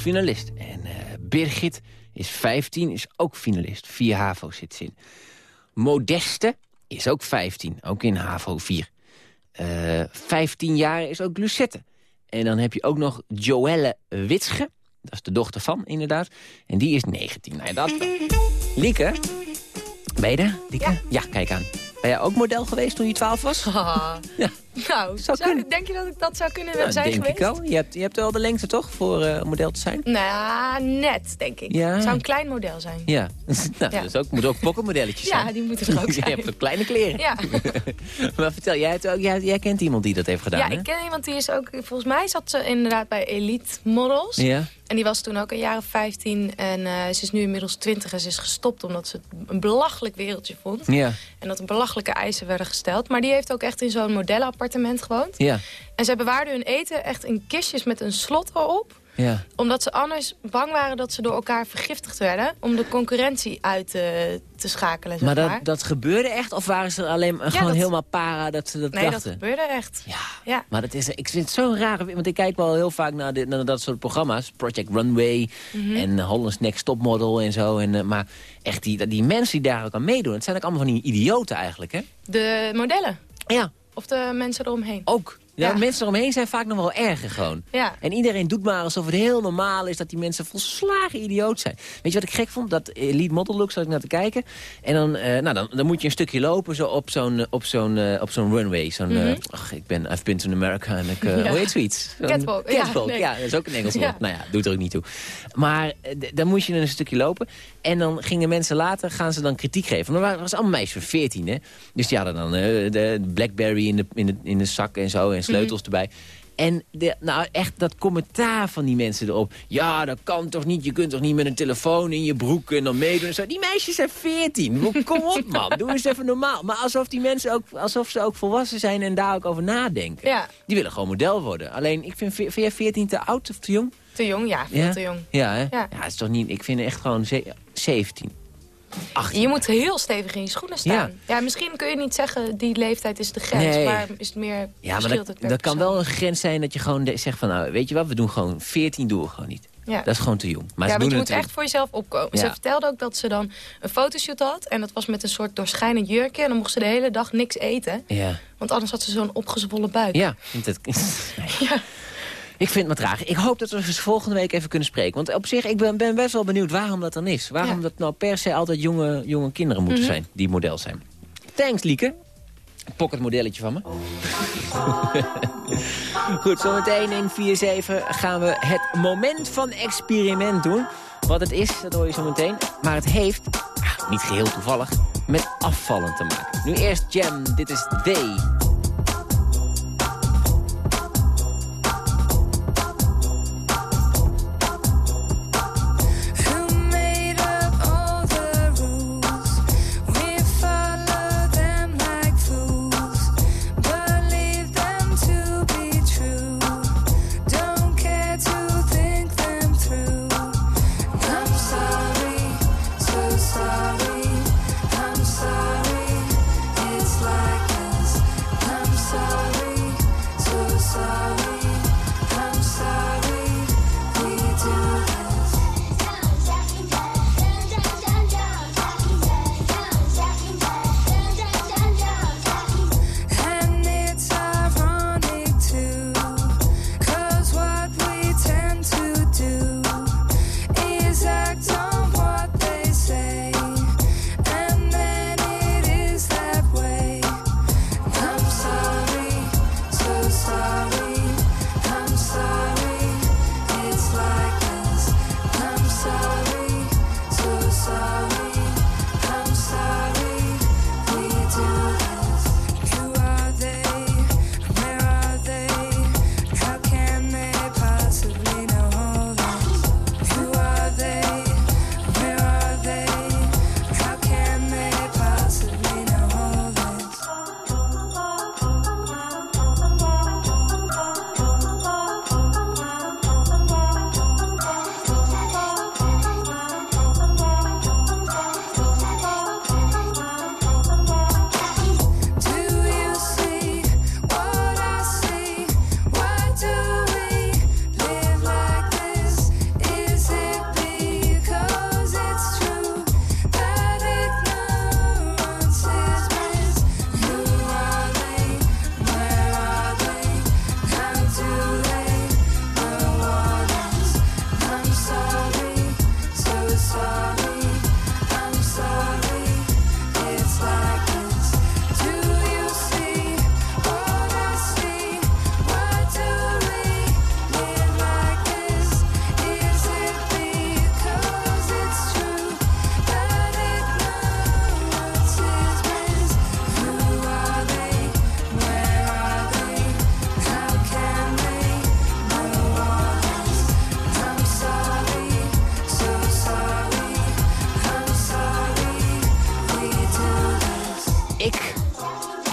Finalist. En eh, Birgit is 15, is ook finalist. 4 HAVO zit ze in. Modeste is ook 15, ook in HAVO 4. Eh 15 jaar is ook Lucette. En dan heb je ook nog Joelle Witsche. Dat is de dochter van, inderdaad. En die is 19. Nou ja, dat. Lieke, ben je er? Lieke? Ja. kijk aan. Ben jij ook model geweest toen je 12 was? Ja. Nou, zou- denk je dat ik dat zou kunnen Ja, zijn denk geweest? ik wel. Je hebt, je hebt wel de lengte toch voor eh, model te zijn? Nou, net, denk ik. Ja. Het zou een klein model zijn. Ja, nou, Ja. Dus ook, moet ook pokkenmodelletjes zijn. Ja, die moeten er ook Je zijn. hebt ook kleine kleren. Ja. maar vertel, jij, hebt ook, jij, jij kent iemand die dat heeft gedaan, ja, hè? ik ken iemand die is ook... Volgens mij zat ze inderdaad bij Elite Models. Ja. En die was toen ook een jaar of 15. En eh, ze is nu inmiddels 20 en ze is gestopt omdat ze het een belachelijk wereldje vond. Ja. En dat er belachelijke eisen werden gesteld. Maar die heeft ook echt in zo'n modellenappartement gewoond. Ja. En ze bewaarden hun eten echt in kistjes met een slot erop. Ja. Omdat ze anders bang waren dat ze door elkaar vergiftigd werden. Om de concurrentie uit te, te schakelen, zeg Maar maar. dat, dat gebeurde echt? Of waren ze alleen gewoon dat- helemaal para dat ze dat nee, dat dachten? gebeurde echt. Ja. ja. Maar dat is, ik vind het zo raar, want ik kijk wel heel vaak naar, dit- naar dat soort programma's. Project Runway Mhm. en Holland's Next Topmodel en zo. En, eh, maar echt, die, die mensen die daar ook aan meedoen, het zijn ook allemaal van die idioten eigenlijk, hè? De modellen. Ja. Of de mensen eromheen. Ook. Ja, Ja. Mensen eromheen zijn vaak nog wel erger gewoon. Ja. En iedereen doet maar alsof het heel normaal is dat die mensen volslagen idioot zijn. Weet je wat ik gek vond? Dat Elite Model Look zat ik naar te kijken. En dan, eh, nou, dan, dan moet je een stukje lopen zo op zo'n eh, op zo'n eh, op zo'n runway. Zo'n, Mhm. ach, ik ben, I've been to America. En ik, Ja. Hoe heet zoiets? Catwalk. Ja, Catwalk, nee. ja, dat is ook een Engels Ja. woord. Nou ja, doet er ook niet toe. Maar dan moest je een stukje lopen. En dan gingen mensen later, gaan ze dan kritiek geven. Maar dat was allemaal meisjes van 14, hè. Dus die hadden dan de Blackberry in de, in, de, in de zak en zo. En sleutels mhm. erbij. En de, nou echt dat commentaar van die mensen erop. Ja, dat kan toch niet. Je kunt toch niet met een telefoon in je broek en dan meedoen. Zo. Die meisjes zijn veertien. Kom op man, doe eens even normaal. Maar alsof die mensen ook, alsof ze ook volwassen zijn en daar ook over nadenken. Ja. Die willen gewoon model worden. Alleen, ik vind, vind jij veertien te oud of te jong? Te jong, ja. Veel ja? te jong. Ja, hè? Ja. het is toch niet... Ik vind echt gewoon 17. Je moet heel stevig in je schoenen staan. Ja. ja. misschien kun je niet zeggen, die leeftijd is de grens. Maar is het meer, ja, maar dat, dat kan wel een grens zijn dat je gewoon zegt van... nou, weet je wat, we doen gewoon 14 doen we gewoon niet. Ja. Dat is gewoon te jong. Maar ja, je moet echt voor jezelf opkomen. Ze vertelde ook dat ze dan een fotoshoot had. En dat was met een soort doorschijnend jurkje. En dan mocht ze de hele dag niks eten. Ja. Want anders had ze zo'n opgezwollen buik. Ja, ja ik vind het maar traag. Ik hoop dat we volgende week even kunnen spreken. Want op zich, ik ben, ben best wel benieuwd waarom dat dan is. Waarom Ja. dat nou per se altijd jonge, jonge kinderen moeten Mhm. zijn die model zijn. Thanks, Lieke. Pocketmodelletje van me. Goed, zometeen in 4-7 gaan we het moment van experiment doen. Wat het is, dat hoor je zo meteen. Maar het heeft, ah, niet geheel toevallig, met afvallen te maken. Nu eerst Jam, dit is They.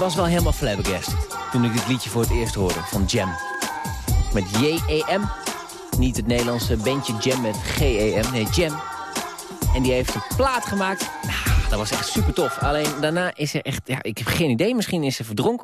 Was wel helemaal flabbergasted toen ik dit liedje voor het eerst hoorde van Jam. Met J-E-M. Niet het Nederlandse bandje Jam met G-E-M, nee Jam. En die heeft een plaat gemaakt. Nou, dat was echt super tof. Alleen daarna is er echt, ja, ik heb geen idee, misschien is ze verdronken